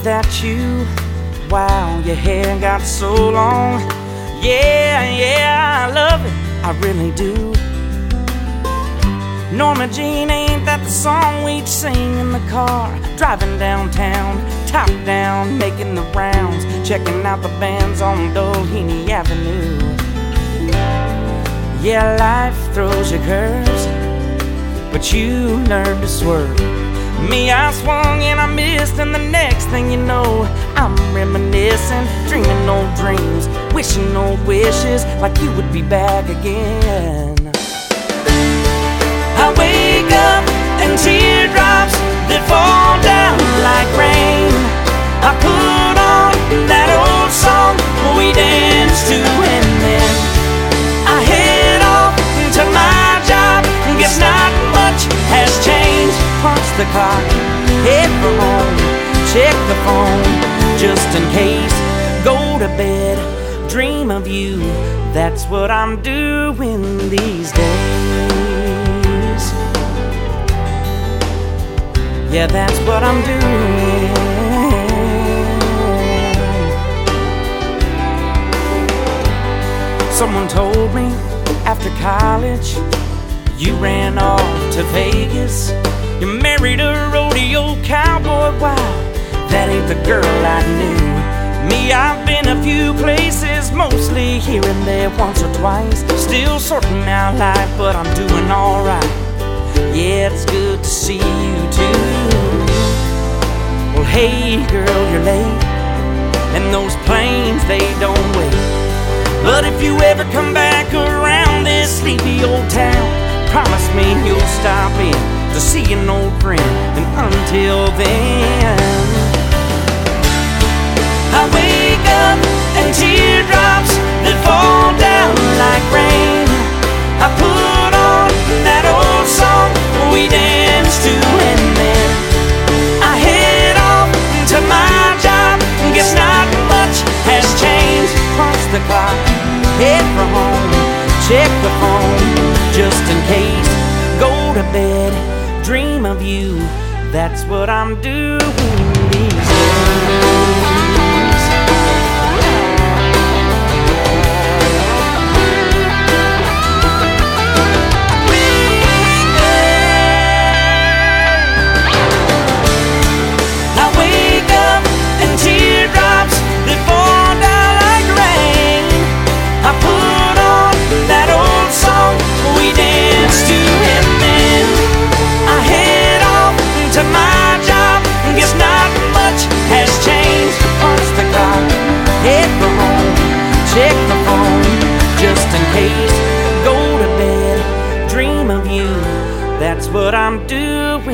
that you? Wow, your hair got so long. Yeah, yeah, I love it, I really do. Norma Jean, ain't that the song we'd sing in the car? Driving downtown, top down, making the rounds, checking out the bands on Doheny Avenue. Yeah, life throws you curves, but you learn to swerve. Me, I swung and I missed, and the next thing you know, I'm reminiscing, dreaming old dreams, wishing old wishes like you would be back again. I wake up the clock, head for home, check the phone just in case. Go to bed, dream of you. That's what I'm doing these days. Yeah, that's what I'm doing. Someone told me after college you ran off to Vegas. You married a rodeo cowboy. Wow, that ain't the girl I knew. Me, I've been a few places, mostly here and there, once or twice. Still sorting out life, but I'm doing alright. Yeah, it's good to see you too. Well, hey, girl, you're late, and those planes, they don't wait. But if you ever come back around this sleepy old town, promise me you'll stop in to see an old friend. And until then, I wake up and teardrops that fall down like rain. I put on that old song we danced to, and then I head off to my job. Guess not much has changed. Punch the clock, head for home, check the phone just in case. Go to bed, dream of you. That's what I'm doing just. Go to bed, dream of you. That's what I'm doing